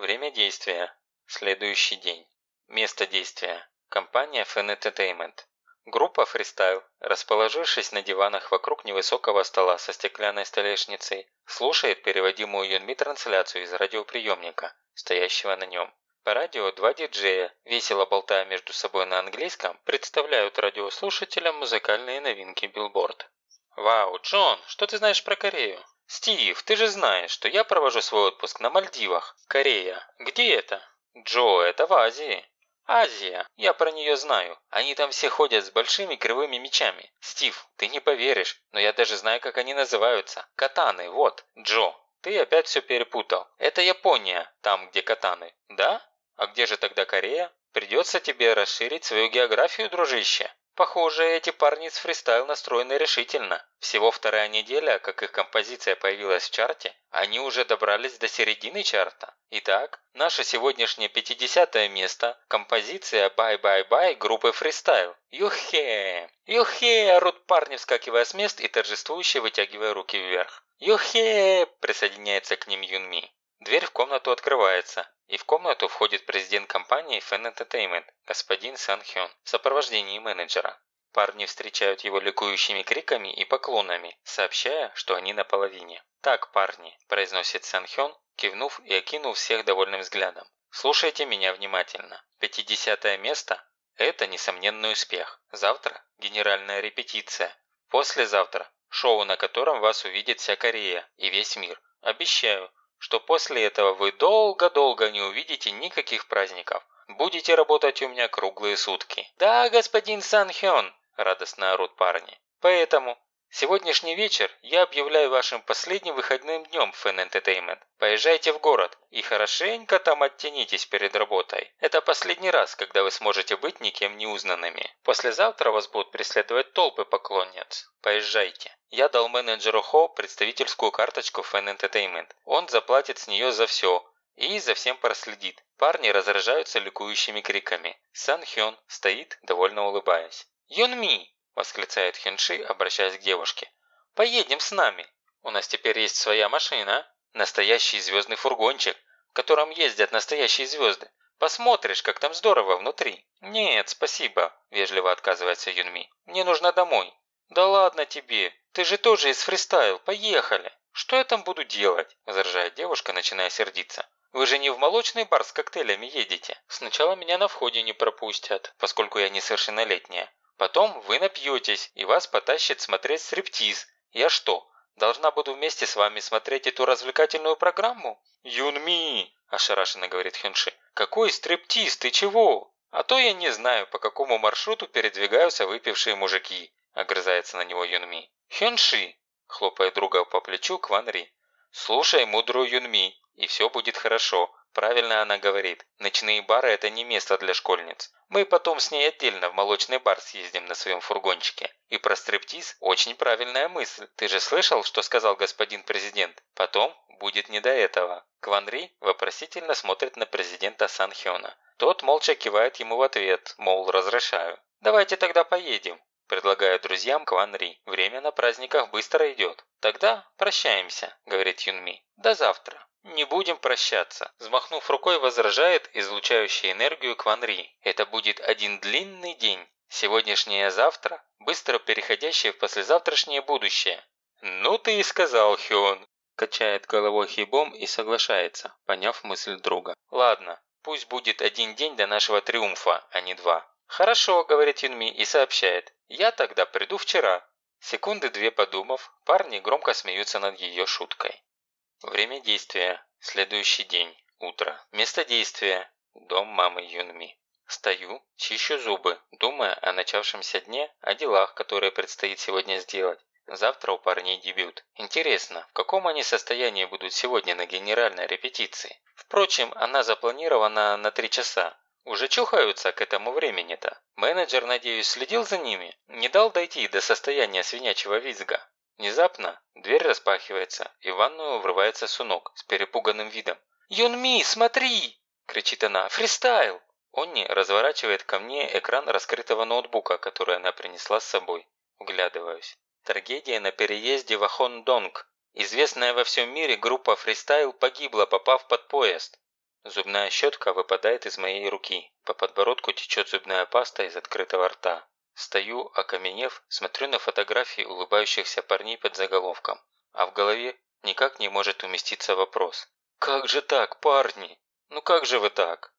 Время действия. Следующий день. Место действия. Компания Fan Entertainment. Группа фристайл, расположившись на диванах вокруг невысокого стола со стеклянной столешницей, слушает переводимую Юнми трансляцию из радиоприемника, стоящего на нем. По радио два диджея, весело болтая между собой на английском, представляют радиослушателям музыкальные новинки Билборд. «Вау, Джон, что ты знаешь про Корею?» «Стив, ты же знаешь, что я провожу свой отпуск на Мальдивах. Корея. Где это?» «Джо, это в Азии». «Азия. Я про нее знаю. Они там все ходят с большими кривыми мечами. Стив, ты не поверишь, но я даже знаю, как они называются. Катаны, вот. Джо, ты опять все перепутал. Это Япония, там, где катаны. Да? А где же тогда Корея? Придется тебе расширить свою географию, дружище. Похоже, эти парни с фристайл настроены решительно. Всего вторая неделя, как их композиция появилась в чарте, они уже добрались до середины чарта. Итак, наше сегодняшнее 50 место – композиция «Bye-bye-bye» группы фристайл. Юхе! Юхе! орут парни, вскакивая с мест и торжествующе вытягивая руки вверх. Юхе! присоединяется к ним Юнми. Дверь в комнату открывается, и в комнату входит президент компании Fan Entertainment, господин Сан Хён, в сопровождении менеджера. Парни встречают его ликующими криками и поклонами, сообщая, что они на половине. «Так, парни», – произносит Сан Хён, кивнув и окинув всех довольным взглядом. «Слушайте меня внимательно. 50 место – это несомненный успех. Завтра – генеральная репетиция. Послезавтра – шоу, на котором вас увидит вся Корея и весь мир. Обещаю, что после этого вы долго-долго не увидите никаких праздников. Будете работать у меня круглые сутки. Да, господин Сан Хён, радостно орут парни. Поэтому сегодняшний вечер я объявляю вашим последним выходным днем в Entertainment. Поезжайте в город и хорошенько там оттянитесь перед работой. Это последний раз, когда вы сможете быть никем не узнанными. Послезавтра вас будут преследовать толпы поклонниц. Поезжайте. Я дал менеджеру Хо представительскую карточку Fan Entertainment. Он заплатит с нее за все и за всем проследит. Парни разражаются ликующими криками. Сан Хён стоит, довольно улыбаясь. «Юнми!» – восклицает Хенши, обращаясь к девушке. «Поедем с нами. У нас теперь есть своя машина. Настоящий звездный фургончик, в котором ездят настоящие звезды. Посмотришь, как там здорово внутри». «Нет, спасибо», – вежливо отказывается Юнми. «Мне нужно домой». «Да ладно тебе, ты же тоже из фристайл, поехали!» «Что я там буду делать?» – возражает девушка, начиная сердиться. «Вы же не в молочный бар с коктейлями едете. Сначала меня на входе не пропустят, поскольку я несовершеннолетняя. Потом вы напьетесь, и вас потащит смотреть стриптиз. Я что, должна буду вместе с вами смотреть эту развлекательную программу?» «Юнми!» – ошарашенно говорит Хюнши. «Какой стриптиз? Ты чего?» «А то я не знаю, по какому маршруту передвигаются выпившие мужики. – огрызается на него Юнми. «Хёнши!» – хлопая друга по плечу Кван Ри. «Слушай мудрую Юнми, и все будет хорошо. Правильно она говорит. Ночные бары – это не место для школьниц. Мы потом с ней отдельно в молочный бар съездим на своем фургончике. И про стриптиз – очень правильная мысль. Ты же слышал, что сказал господин президент? Потом будет не до этого». Кван Ри вопросительно смотрит на президента Сан Хёна. Тот молча кивает ему в ответ, мол, разрешаю. «Давайте тогда поедем», Предлагаю друзьям Кван Ри. Время на праздниках быстро идет. Тогда прощаемся, говорит Юнми. До завтра. «Не будем прощаться», – взмахнув рукой, возражает излучающий энергию Кван Ри. «Это будет один длинный день. Сегодняшнее завтра, быстро переходящее в послезавтрашнее будущее». «Ну ты и сказал, Хён», – качает головой Хибом и соглашается, поняв мысль друга. «Ладно, пусть будет один день до нашего триумфа, а не два». «Хорошо», – говорит Юнми и сообщает. «Я тогда приду вчера». Секунды две подумав, парни громко смеются над ее шуткой. Время действия. Следующий день. Утро. Место действия. Дом мамы Юнми. Стою, чищу зубы, думая о начавшемся дне, о делах, которые предстоит сегодня сделать. Завтра у парней дебют. Интересно, в каком они состоянии будут сегодня на генеральной репетиции? Впрочем, она запланирована на три часа. Уже чухаются к этому времени-то. Менеджер, надеюсь, следил за ними, не дал дойти до состояния свинячьего визга. Внезапно дверь распахивается, и в ванную врывается Сунок с перепуганным видом. «Юнми, смотри!» – кричит она. «Фристайл!» Онни разворачивает ко мне экран раскрытого ноутбука, который она принесла с собой. Вглядываюсь. Трагедия на переезде в Ахон-Донг. Известная во всем мире группа фристайл погибла, попав под поезд. Зубная щетка выпадает из моей руки, по подбородку течет зубная паста из открытого рта. Стою, окаменев, смотрю на фотографии улыбающихся парней под заголовком, а в голове никак не может уместиться вопрос. «Как же так, парни? Ну как же вы так?»